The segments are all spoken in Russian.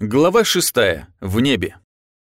Глава 6. В небе.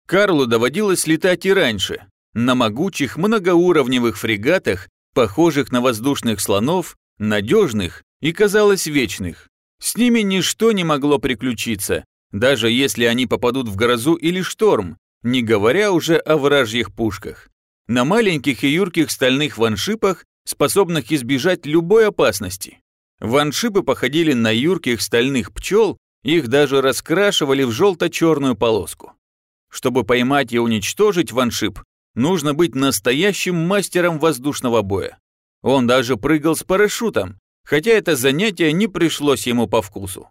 Карлу доводилось летать и раньше, на могучих многоуровневых фрегатах, похожих на воздушных слонов, надежных и, казалось, вечных. С ними ничто не могло приключиться, даже если они попадут в грозу или шторм, не говоря уже о вражьих пушках. На маленьких и юрких стальных ваншипах, способных избежать любой опасности. Ваншипы походили на юрких стальных пчел их даже раскрашивали в желто-черную полоску. Чтобы поймать и уничтожить ваншип, нужно быть настоящим мастером воздушного боя. Он даже прыгал с парашютом, хотя это занятие не пришлось ему по вкусу.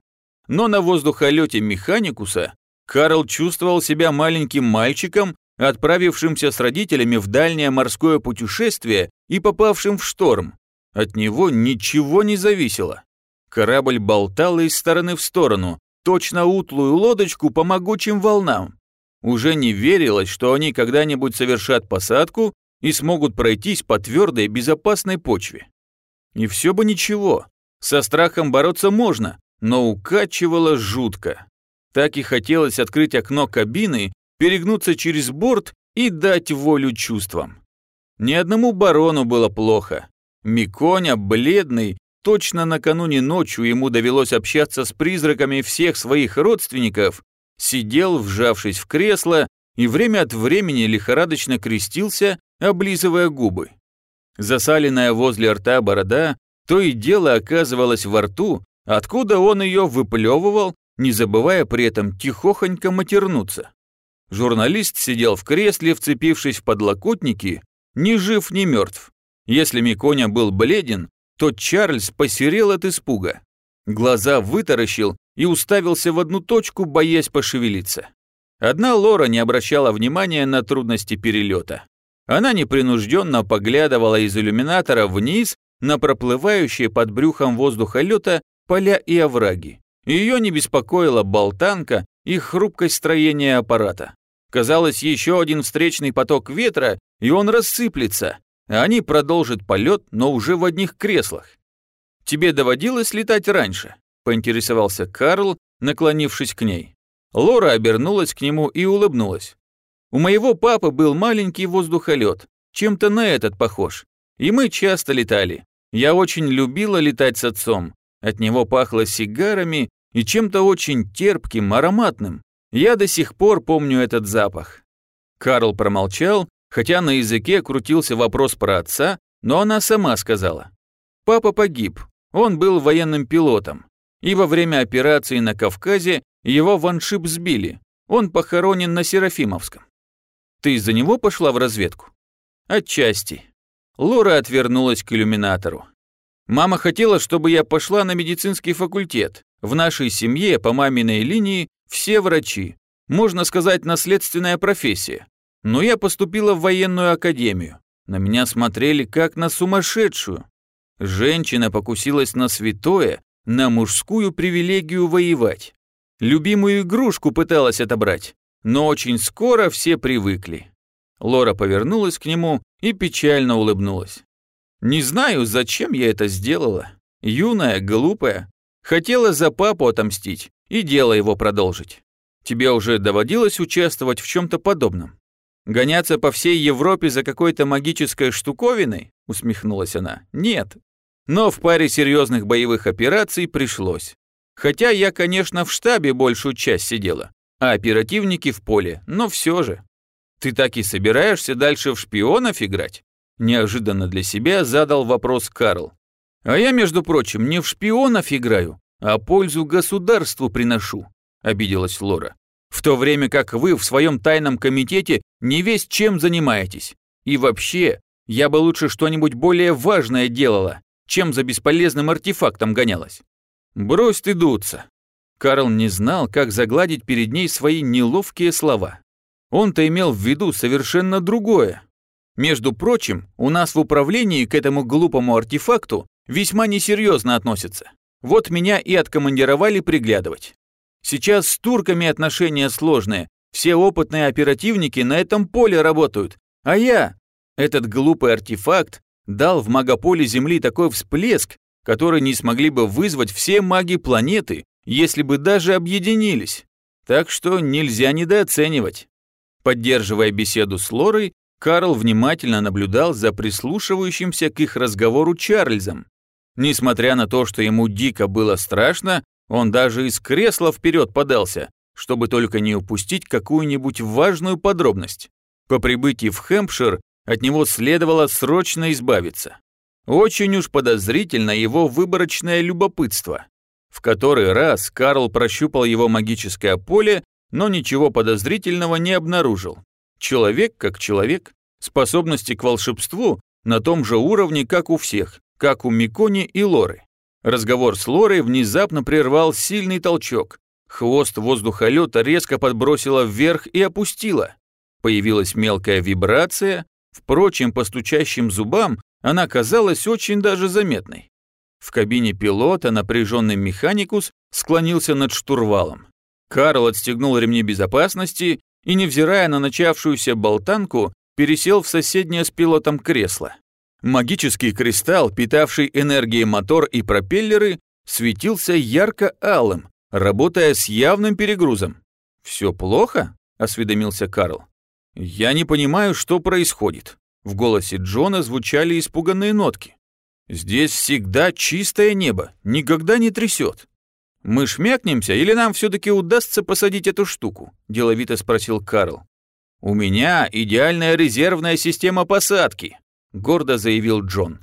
Но на воздухолете механикуса Карл чувствовал себя маленьким мальчиком, отправившимся с родителями в дальнее морское путешествие и попавшим в шторм. От него ничего не зависело. Корабль болтал из стороны в сторону, точно утлую лодочку по могучим волнам. Уже не верилось, что они когда-нибудь совершат посадку и смогут пройтись по твердой безопасной почве. И все бы ничего, со страхом бороться можно, но укачивало жутко. Так и хотелось открыть окно кабины, перегнуться через борт и дать волю чувствам. Ни одному барону было плохо. Миконя, бледный, точно накануне ночью ему довелось общаться с призраками всех своих родственников, сидел, вжавшись в кресло, и время от времени лихорадочно крестился, облизывая губы. Засаленная возле рта борода то и дело оказывалась во рту, откуда он ее выплевывал, не забывая при этом тихохонько матернуться. Журналист сидел в кресле, вцепившись в подлокотники, ни жив, ни мертв. Если Миконя был бледен, то Чарльз посерел от испуга. Глаза вытаращил и уставился в одну точку, боясь пошевелиться. Одна Лора не обращала внимания на трудности перелета. Она непринужденно поглядывала из иллюминатора вниз на проплывающие под брюхом воздухолета поля и овраги. Ее не беспокоила болтанка и хрупкость строения аппарата. Казалось, еще один встречный поток ветра, и он рассыплется, они продолжат полет, но уже в одних креслах. Тебе доводилось летать раньше? Поинтересовался Карл, наклонившись к ней. Лора обернулась к нему и улыбнулась. У моего папы был маленький воздухолет, чем-то на этот похож. И мы часто летали. Я очень любила летать с отцом. От него пахло сигарами и чем-то очень терпким, ароматным. Я до сих пор помню этот запах. Карл промолчал, Хотя на языке крутился вопрос про отца, но она сама сказала. Папа погиб, он был военным пилотом, и во время операции на Кавказе его ваншип сбили, он похоронен на Серафимовском. Ты из-за него пошла в разведку? Отчасти. Лора отвернулась к иллюминатору. Мама хотела, чтобы я пошла на медицинский факультет. В нашей семье по маминой линии все врачи. Можно сказать, наследственная профессия. Но я поступила в военную академию. На меня смотрели как на сумасшедшую. Женщина покусилась на святое, на мужскую привилегию воевать. Любимую игрушку пыталась отобрать, но очень скоро все привыкли. Лора повернулась к нему и печально улыбнулась. «Не знаю, зачем я это сделала. Юная, глупая. Хотела за папу отомстить и дело его продолжить. Тебе уже доводилось участвовать в чем-то подобном?» «Гоняться по всей Европе за какой-то магической штуковиной?» — усмехнулась она. «Нет. Но в паре серьезных боевых операций пришлось. Хотя я, конечно, в штабе большую часть сидела, а оперативники в поле, но все же. Ты так и собираешься дальше в шпионов играть?» Неожиданно для себя задал вопрос Карл. «А я, между прочим, не в шпионов играю, а пользу государству приношу», — обиделась Лора в то время как вы в своем тайном комитете не весь чем занимаетесь. И вообще, я бы лучше что-нибудь более важное делала, чем за бесполезным артефактом гонялась. Брось ты дуться. Карл не знал, как загладить перед ней свои неловкие слова. Он-то имел в виду совершенно другое. Между прочим, у нас в управлении к этому глупому артефакту весьма несерьезно относятся. Вот меня и откомандировали приглядывать. Сейчас с турками отношения сложные. Все опытные оперативники на этом поле работают. А я, этот глупый артефакт, дал в магополе Земли такой всплеск, который не смогли бы вызвать все маги планеты, если бы даже объединились. Так что нельзя недооценивать. Поддерживая беседу с Лорой, Карл внимательно наблюдал за прислушивающимся к их разговору Чарльзом. Несмотря на то, что ему дико было страшно, он даже из кресла вперед подался, чтобы только не упустить какую-нибудь важную подробность. По прибытии в Хэмпшир от него следовало срочно избавиться. Очень уж подозрительно его выборочное любопытство. В который раз Карл прощупал его магическое поле, но ничего подозрительного не обнаружил. Человек как человек, способности к волшебству на том же уровне, как у всех, как у Микони и Лоры. Разговор с Лорой внезапно прервал сильный толчок. Хвост воздухолета резко подбросило вверх и опустило. Появилась мелкая вибрация, впрочем, по стучащим зубам она казалась очень даже заметной. В кабине пилота напряженный механикус склонился над штурвалом. Карл отстегнул ремни безопасности и, невзирая на начавшуюся болтанку, пересел в соседнее с пилотом кресло. Магический кристалл, питавший энергией мотор и пропеллеры, светился ярко-алым, работая с явным перегрузом. «Все плохо?» – осведомился Карл. «Я не понимаю, что происходит». В голосе Джона звучали испуганные нотки. «Здесь всегда чистое небо, никогда не трясет». «Мы шмякнемся или нам все-таки удастся посадить эту штуку?» – деловито спросил Карл. «У меня идеальная резервная система посадки», – гордо заявил Джон.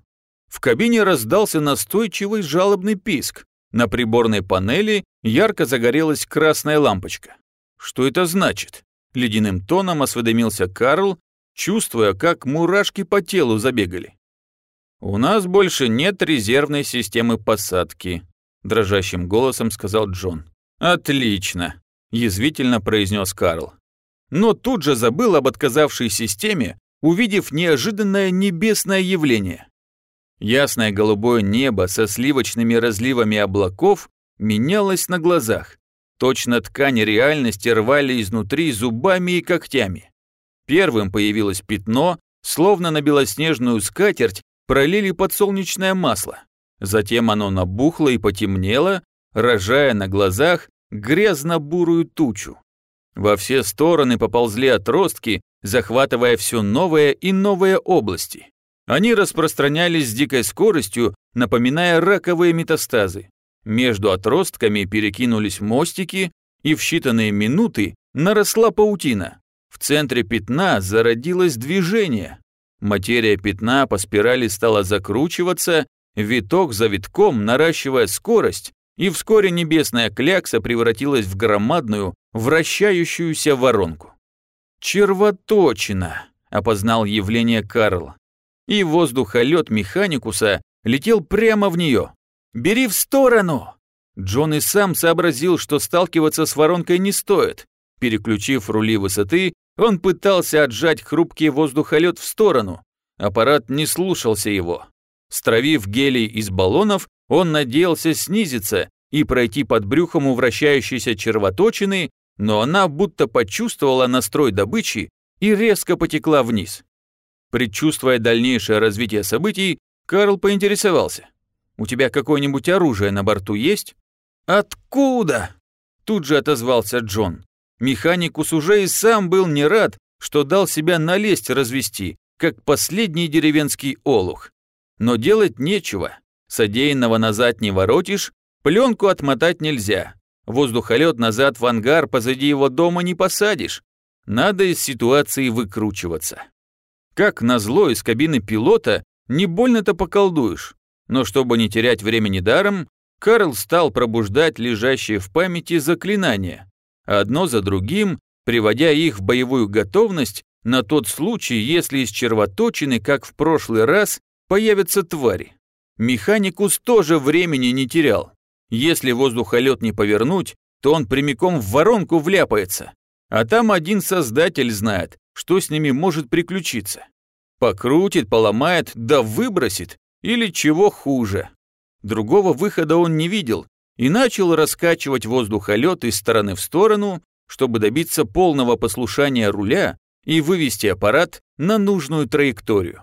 В кабине раздался настойчивый жалобный писк. На приборной панели ярко загорелась красная лампочка. «Что это значит?» – ледяным тоном осведомился Карл, чувствуя, как мурашки по телу забегали. «У нас больше нет резервной системы посадки», дрожащим голосом сказал Джон. «Отлично», – язвительно произнес Карл. Но тут же забыл об отказавшей системе, увидев неожиданное небесное явление. Ясное голубое небо со сливочными разливами облаков менялось на глазах. Точно ткань реальности рвали изнутри зубами и когтями. Первым появилось пятно, словно на белоснежную скатерть пролили подсолнечное масло. Затем оно набухло и потемнело, рожая на глазах грязно-бурую тучу. Во все стороны поползли отростки, захватывая все новые и новые области. Они распространялись с дикой скоростью, напоминая раковые метастазы. Между отростками перекинулись мостики, и в считанные минуты наросла паутина. В центре пятна зародилось движение. Материя пятна по спирали стала закручиваться, виток за витком наращивая скорость, и вскоре небесная клякса превратилась в громадную, вращающуюся воронку. «Червоточина», — опознал явление Карл. И воздухолет Механикуса летел прямо в нее. «Бери в сторону!» Джон и сам сообразил, что сталкиваться с воронкой не стоит. Переключив рули высоты, он пытался отжать хрупкий воздухолет в сторону. Аппарат не слушался его. Стравив гелий из баллонов, он надеялся снизиться и пройти под брюхом у вращающейся червоточины, но она будто почувствовала настрой добычи и резко потекла вниз. Предчувствуя дальнейшее развитие событий, Карл поинтересовался. «У тебя какое-нибудь оружие на борту есть?» «Откуда?» Тут же отозвался Джон. Механикус уже и сам был не рад, что дал себя налезть развести, как последний деревенский олух. Но делать нечего. Содеянного назад не воротишь, пленку отмотать нельзя. Воздухолет назад в ангар позади его дома не посадишь. Надо из ситуации выкручиваться. Как назло из кабины пилота не больно-то поколдуешь. Но чтобы не терять времени даром, Карл стал пробуждать лежащие в памяти заклинания, одно за другим, приводя их в боевую готовность на тот случай, если из червоточины, как в прошлый раз, появятся твари. Механикус тоже времени не терял. Если воздухолет не повернуть, то он прямиком в воронку вляпается. А там один создатель знает, что с ними может приключиться. Покрутит, поломает, да выбросит, или чего хуже. Другого выхода он не видел и начал раскачивать воздухолет из стороны в сторону, чтобы добиться полного послушания руля и вывести аппарат на нужную траекторию.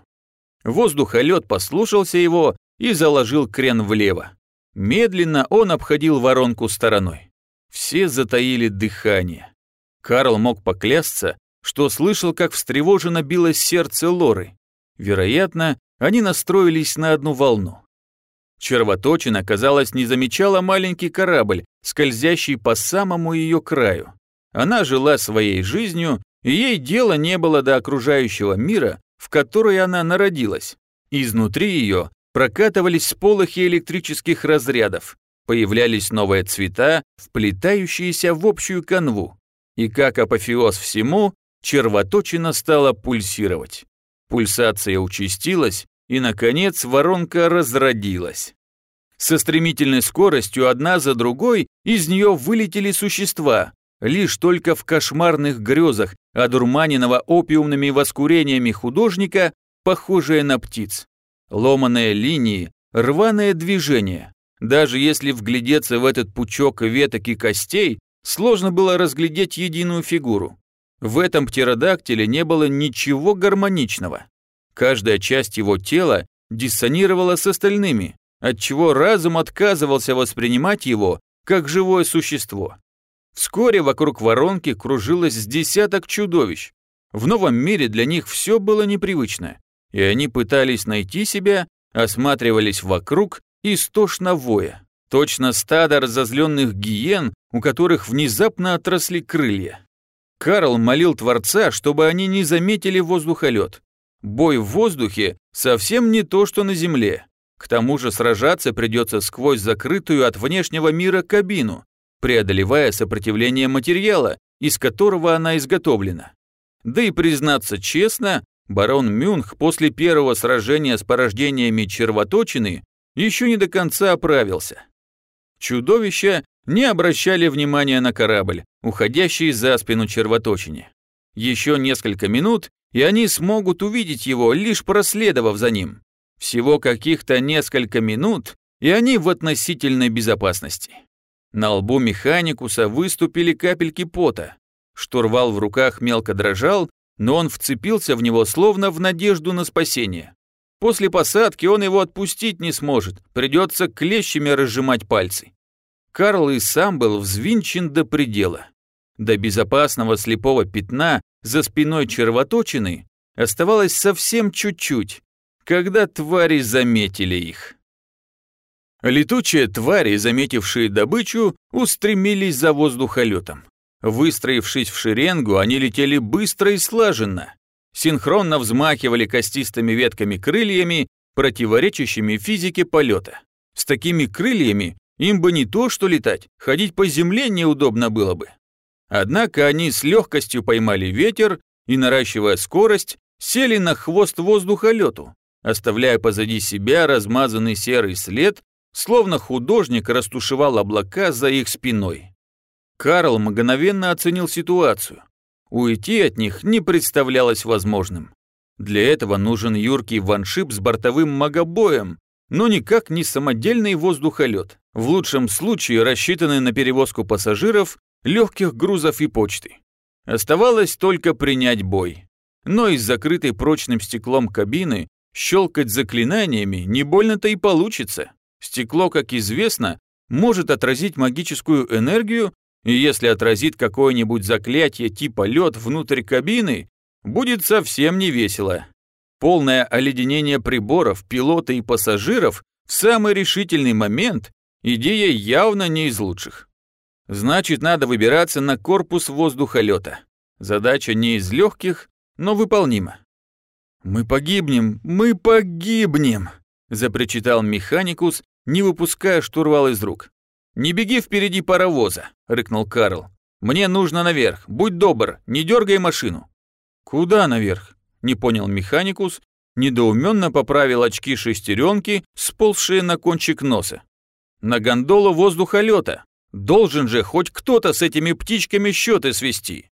Воздухолет послушался его и заложил крен влево. Медленно он обходил воронку стороной. Все затаили дыхание. Карл мог поклясться, что слышал, как встревоженно билось сердце Лоры. Вероятно, они настроились на одну волну. Червоточина, казалось, не замечала маленький корабль, скользящий по самому ее краю. Она жила своей жизнью, и ей дела не было до окружающего мира, в который она народилась. Изнутри ее прокатывались сполохи электрических разрядов, появлялись новые цвета, вплетающиеся в общую канву. И как апофеоз всему, червоточина стала пульсировать. Пульсация участилась, и, наконец, воронка разродилась. Со стремительной скоростью одна за другой из нее вылетели существа, лишь только в кошмарных грезах, одурманенного опиумными воскурениями художника, похожие на птиц. Ломаные линии, рваное движение. Даже если вглядеться в этот пучок веток и костей, сложно было разглядеть единую фигуру. В этом птеродактиле не было ничего гармоничного. Каждая часть его тела диссонировала с остальными, отчего разум отказывался воспринимать его как живое существо. Вскоре вокруг воронки кружилось с десяток чудовищ. В новом мире для них все было непривычно, и они пытались найти себя, осматривались вокруг, истошно воя. Точно стадо разозленных гиен, у которых внезапно отросли крылья. Карл молил Творца, чтобы они не заметили воздухолет. Бой в воздухе совсем не то, что на земле. К тому же сражаться придется сквозь закрытую от внешнего мира кабину, преодолевая сопротивление материала, из которого она изготовлена. Да и признаться честно, барон Мюнх после первого сражения с порождениями червоточины еще не до конца оправился. Чудовища не обращали внимания на корабль, уходящий за спину червоточине. Еще несколько минут, и они смогут увидеть его, лишь проследовав за ним. Всего каких-то несколько минут, и они в относительной безопасности. На лбу механикуса выступили капельки пота. Штурвал в руках мелко дрожал, но он вцепился в него словно в надежду на спасение. После посадки он его отпустить не сможет, придется клещами разжимать пальцы. Карл и сам был взвинчен до предела. До безопасного слепого пятна за спиной червоточины оставалось совсем чуть-чуть, когда твари заметили их. Летучие твари, заметившие добычу, устремились за воздухолетом. Выстроившись в шеренгу, они летели быстро и слаженно. Синхронно взмахивали костистыми ветками крыльями, противоречащими физике полета. С такими крыльями им бы не то что летать, ходить по земле неудобно было бы. Однако они с легкостью поймали ветер и, наращивая скорость, сели на хвост воздухолету, оставляя позади себя размазанный серый след словно художник растушевал облака за их спиной. Карл мгновенно оценил ситуацию. Уйти от них не представлялось возможным. Для этого нужен юркий ваншип с бортовым магобоем, но никак не самодельный воздухолет, в лучшем случае рассчитанный на перевозку пассажиров, легких грузов и почты. Оставалось только принять бой. Но из закрытой прочным стеклом кабины щелкать заклинаниями не больно-то и получится. Стекло, как известно, может отразить магическую энергию, и если отразит какое-нибудь заклятие типа лед внутрь кабины, будет совсем не весело. Полное оледенение приборов, пилота и пассажиров в самый решительный момент – идея явно не из лучших. Значит, надо выбираться на корпус воздухолета. Задача не из легких, но выполнима. «Мы погибнем, мы погибнем!» – запричитал механикус, не выпуская штурвал из рук. «Не беги впереди паровоза», — рыкнул Карл. «Мне нужно наверх. Будь добр, не дергай машину». «Куда наверх?» — не понял механикус, недоуменно поправил очки шестеренки, сползшие на кончик носа. «На гондолу воздухолета. Должен же хоть кто-то с этими птичками счеты свести».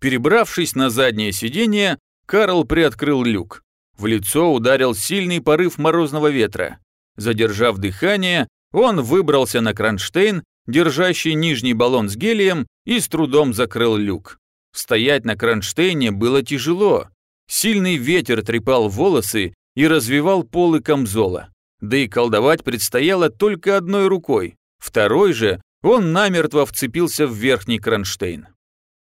Перебравшись на заднее сиденье, Карл приоткрыл люк. В лицо ударил сильный порыв морозного ветра. Задержав дыхание, он выбрался на кронштейн, держащий нижний баллон с гелием, и с трудом закрыл люк. Стоять на кронштейне было тяжело. Сильный ветер трепал волосы и развивал полы камзола. Да и колдовать предстояло только одной рукой. Второй же он намертво вцепился в верхний кронштейн.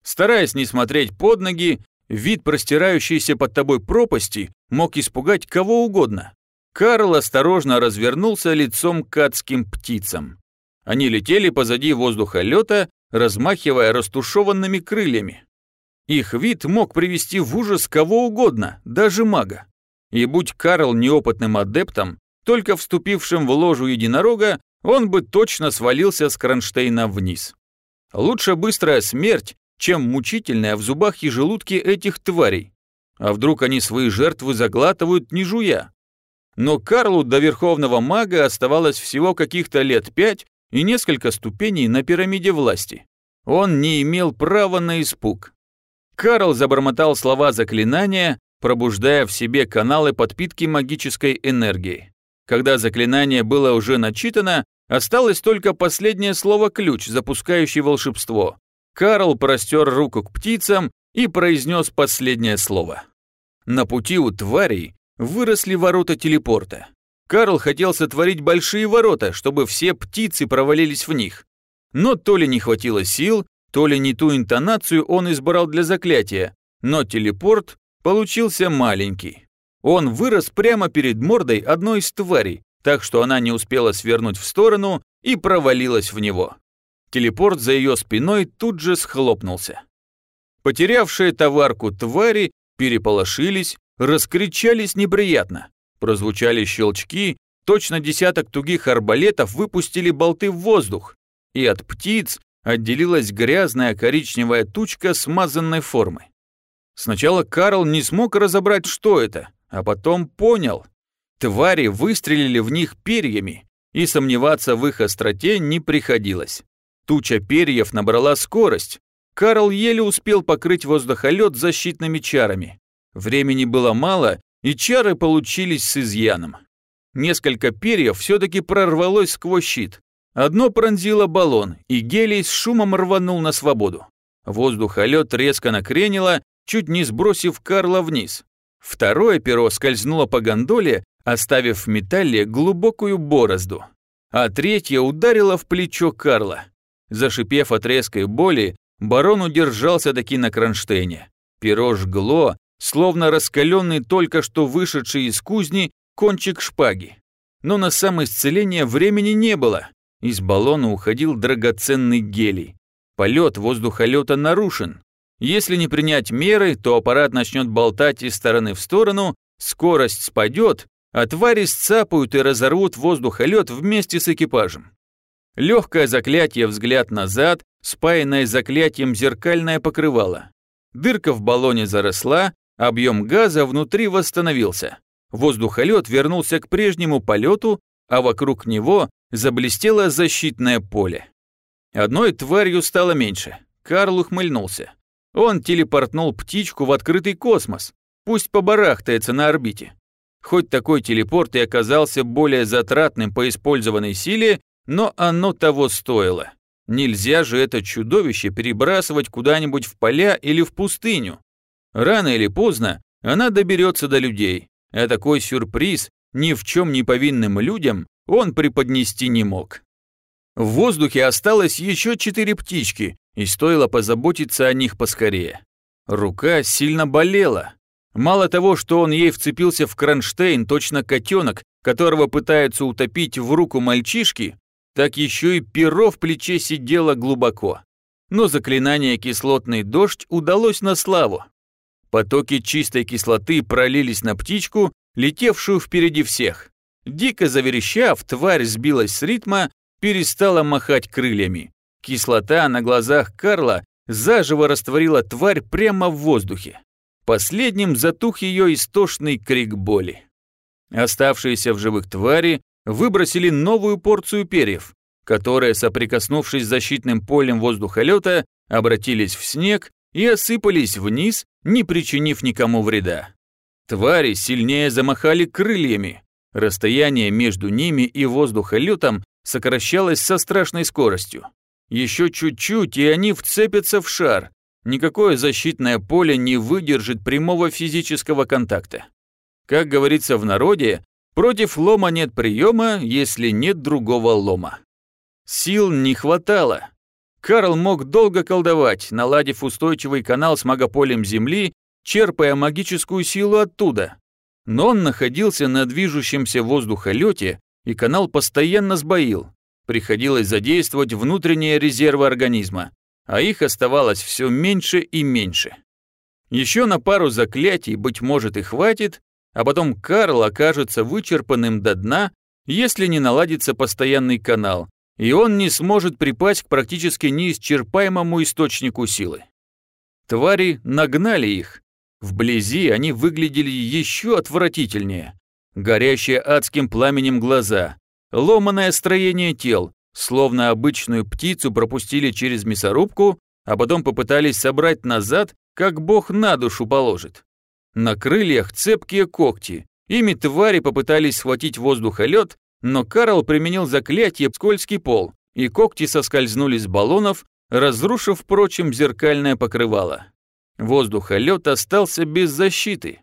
Стараясь не смотреть под ноги, вид простирающейся под тобой пропасти мог испугать кого угодно. Карл осторожно развернулся лицом к адским птицам. Они летели позади воздухолета, размахивая растушеванными крыльями. Их вид мог привести в ужас кого угодно, даже мага. И будь Карл неопытным адептом, только вступившим в ложу единорога, он бы точно свалился с кронштейна вниз. Лучше быстрая смерть, чем мучительная в зубах и желудке этих тварей. А вдруг они свои жертвы заглатывают, не жуя? Но Карлу до верховного мага оставалось всего каких-то лет пять и несколько ступеней на пирамиде власти. Он не имел права на испуг. Карл забормотал слова заклинания, пробуждая в себе каналы подпитки магической энергией. Когда заклинание было уже начитано, осталось только последнее слово-ключ, запускающий волшебство. Карл простер руку к птицам и произнес последнее слово. На пути у тварей выросли ворота телепорта. Карл хотел сотворить большие ворота, чтобы все птицы провалились в них. Но то ли не хватило сил, то ли не ту интонацию он избрал для заклятия, но телепорт получился маленький. Он вырос прямо перед мордой одной из тварей, так что она не успела свернуть в сторону и провалилась в него. Телепорт за ее спиной тут же схлопнулся. Потерявшие товарку твари переполошились, раскричались неприятно. Прозвучали щелчки, точно десяток тугих арбалетов выпустили болты в воздух, и от птиц отделилась грязная коричневая тучка смазанной формы. Сначала Карл не смог разобрать, что это, а потом понял. Твари выстрелили в них перьями, и сомневаться в их остроте не приходилось. Туча перьев набрала скорость. Карл еле успел покрыть воздухолет защитными чарами. Времени было мало, и чары получились с изъяном. Несколько перьев все-таки прорвалось сквозь щит. Одно пронзило баллон, и гелий с шумом рванул на свободу. Воздухолет резко накренило, чуть не сбросив Карла вниз. Второе перо скользнуло по гондоле, оставив в металле глубокую борозду. А третье ударило в плечо Карла. Зашипев от резкой боли, барон удержался таки на кронштейне. Перо жгло, словно раскаленный только что вышедший из кузни кончик шпаги. Но на самоисцеление времени не было. Из баллона уходил драгоценный гелий. Полет воздухолета нарушен. Если не принять меры, то аппарат начнет болтать из стороны в сторону, скорость спадет, а твари сцапают и разорвут воздухолет вместе с экипажем. Легкое заклятие «Взгляд назад», спаянное заклятием «Зеркальное покрывало». Дырка в баллоне заросла, объем газа внутри восстановился. Воздухолет вернулся к прежнему полету, а вокруг него заблестело защитное поле. Одной тварью стало меньше. Карл ухмыльнулся. Он телепортнул птичку в открытый космос, пусть побарахтается на орбите. Хоть такой телепорт и оказался более затратным по использованной силе, но оно того стоило. Нельзя же это чудовище перебрасывать куда-нибудь в поля или в пустыню. Рано или поздно она доберется до людей, а такой сюрприз ни в чем не повинным людям он преподнести не мог. В воздухе осталось еще четыре птички, и стоило позаботиться о них поскорее. Рука сильно болела. Мало того, что он ей вцепился в кронштейн, точно котенок, которого пытаются утопить в руку мальчишки, так еще и перо в плече сидело глубоко. Но заклинание «Кислотный дождь» удалось на славу. Потоки чистой кислоты пролились на птичку, летевшую впереди всех. Дико заверещав, тварь сбилась с ритма, перестала махать крыльями. Кислота на глазах Карла заживо растворила тварь прямо в воздухе. Последним затух ее истошный крик боли. Оставшиеся в живых твари выбросили новую порцию перьев, которые, соприкоснувшись с защитным полем воздухолета, обратились в снег и осыпались вниз, не причинив никому вреда. Твари сильнее замахали крыльями. Расстояние между ними и воздухолетом сокращалось со страшной скоростью. Еще чуть-чуть, и они вцепятся в шар. Никакое защитное поле не выдержит прямого физического контакта. Как говорится в народе, против лома нет приема, если нет другого лома. Сил не хватало. Карл мог долго колдовать, наладив устойчивый канал с магополем Земли, черпая магическую силу оттуда. Но он находился на движущемся воздухолете, и канал постоянно сбоил. Приходилось задействовать внутренние резервы организма, а их оставалось все меньше и меньше. Еще на пару заклятий, быть может, и хватит, а потом Карл окажется вычерпанным до дна, если не наладится постоянный канал, и он не сможет припасть к практически неисчерпаемому источнику силы. Твари нагнали их. Вблизи они выглядели еще отвратительнее. Горящие адским пламенем глаза, ломаное строение тел, словно обычную птицу пропустили через мясорубку, а потом попытались собрать назад, как бог на душу положит. На крыльях цепкие когти, ими твари попытались схватить воздухолет, но Карл применил заклятие «Скользкий пол», и когти соскользнули с баллонов, разрушив, впрочем, зеркальное покрывало. Воздухолет остался без защиты.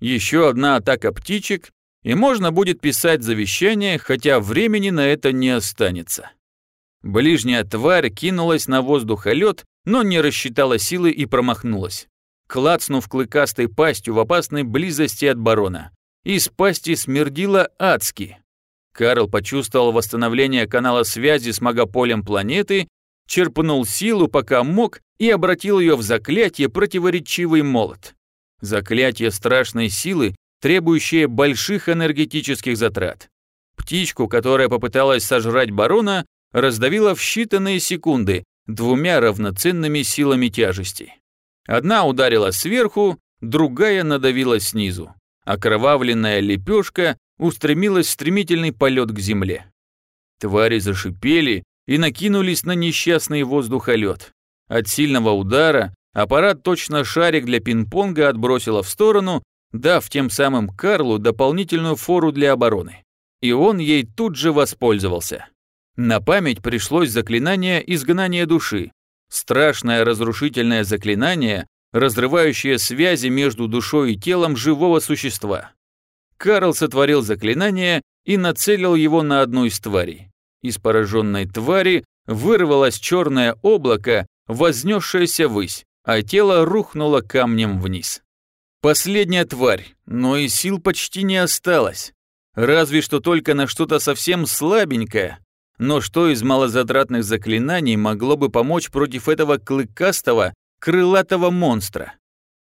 Еще одна атака птичек, и можно будет писать завещание, хотя времени на это не останется. Ближняя тварь кинулась на воздухолет, но не рассчитала силы и промахнулась. Клацнув клыкастой пастью в опасной близости от барона. Из пасти смердило адски. Карл почувствовал восстановление канала связи с магополем планеты, черпнул силу, пока мог, и обратил ее в заклятие противоречивый молот. Заклятие страшной силы, требующее больших энергетических затрат. Птичку, которая попыталась сожрать барона, раздавила в считанные секунды двумя равноценными силами тяжести. Одна ударила сверху, другая надавила снизу. Окровавленная лепешка устремилась в стремительный полет к земле. Твари зашипели и накинулись на несчастный воздухолет. От сильного удара аппарат точно шарик для пинг-понга отбросило в сторону, дав тем самым Карлу дополнительную фору для обороны. И он ей тут же воспользовался. На память пришлось заклинание изгнания души. Страшное разрушительное заклинание, разрывающее связи между душой и телом живого существа. Карл сотворил заклинание и нацелил его на одну из тварей. Из пораженной твари вырвалось черное облако, вознесшееся ввысь, а тело рухнуло камнем вниз. Последняя тварь, но и сил почти не осталось. Разве что только на что-то совсем слабенькое. Но что из малозатратных заклинаний могло бы помочь против этого клыкастого, крылатого монстра?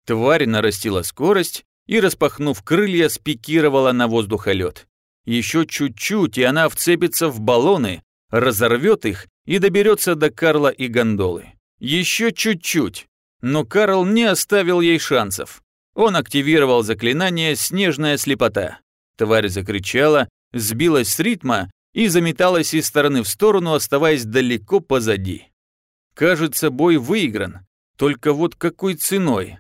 Тварь нарастила скорость и, распахнув крылья, спикировала на воздухолет. Еще чуть-чуть, и она вцепится в баллоны, разорвет их и доберется до Карла и гондолы. Еще чуть-чуть. Но Карл не оставил ей шансов. Он активировал заклинание «Снежная слепота». Тварь закричала, сбилась с ритма и заметалась из стороны в сторону, оставаясь далеко позади. Кажется, бой выигран. Только вот какой ценой?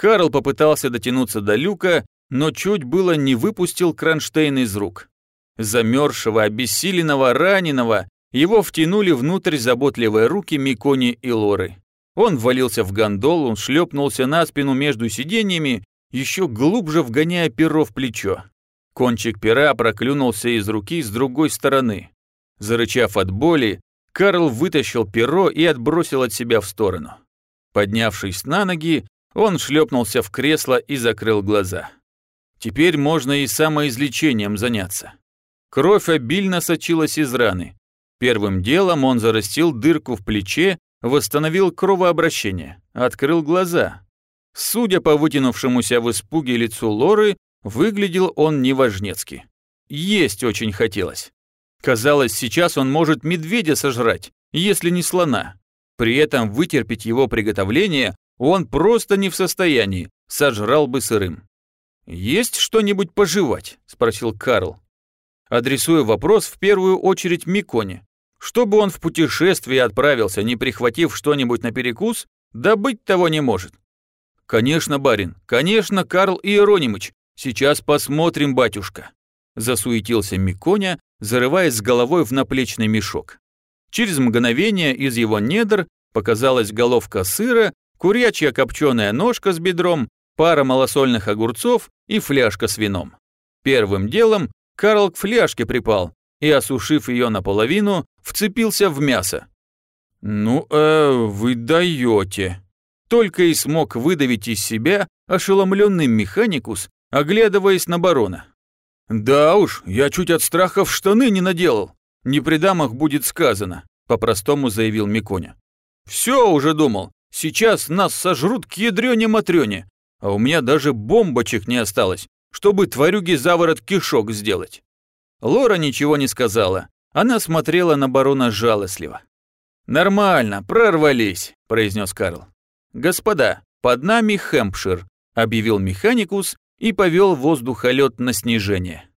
Карл попытался дотянуться до люка, но чуть было не выпустил кронштейн из рук. Замерзшего, обессиленного, раненого его втянули внутрь заботливые руки Микони и Лоры. Он ввалился в гондолу, шлепнулся на спину между сиденьями, еще глубже вгоняя перо в плечо. Кончик пера проклюнулся из руки с другой стороны. Зарычав от боли, Карл вытащил перо и отбросил от себя в сторону. Поднявшись на ноги, он шлепнулся в кресло и закрыл глаза. Теперь можно и самоизлечением заняться. Кровь обильно сочилась из раны. Первым делом он зарастил дырку в плече, восстановил кровообращение, открыл глаза. Судя по вытянувшемуся в испуге лицу Лоры, выглядел он неважнецки. Есть очень хотелось. Казалось, сейчас он может медведя сожрать, если не слона. При этом вытерпеть его приготовление он просто не в состоянии, сожрал бы сырым. «Есть что-нибудь пожевать?» – спросил Карл. Адресуя вопрос в первую очередь Миконе. Чтобы он в путешествие отправился, не прихватив что-нибудь на перекус, да быть того не может. «Конечно, барин, конечно, Карл Иеронимыч, сейчас посмотрим, батюшка», засуетился Миконя, зарываясь с головой в наплечный мешок. Через мгновение из его недр показалась головка сыра курячья копченая ножка с бедром, пара малосольных огурцов и фляжка с вином. Первым делом Карл к фляжке припал и, осушив ее наполовину, вцепился в мясо. «Ну, э, вы даете!» Только и смог выдавить из себя ошеломленный механикус, оглядываясь на барона. «Да уж, я чуть от страха в штаны не наделал. Не при дамах будет сказано», — по-простому заявил Миконя. «Все уже думал, сейчас нас сожрут к ядрёне-матрёне, а у меня даже бомбочек не осталось, чтобы тварюги заворот кишок сделать». Лора ничего не сказала, она смотрела на барона жалостливо. «Нормально, прорвались», – произнес Карл. «Господа, под нами Хэмпшир», – объявил механикус и повел воздухолет на снижение.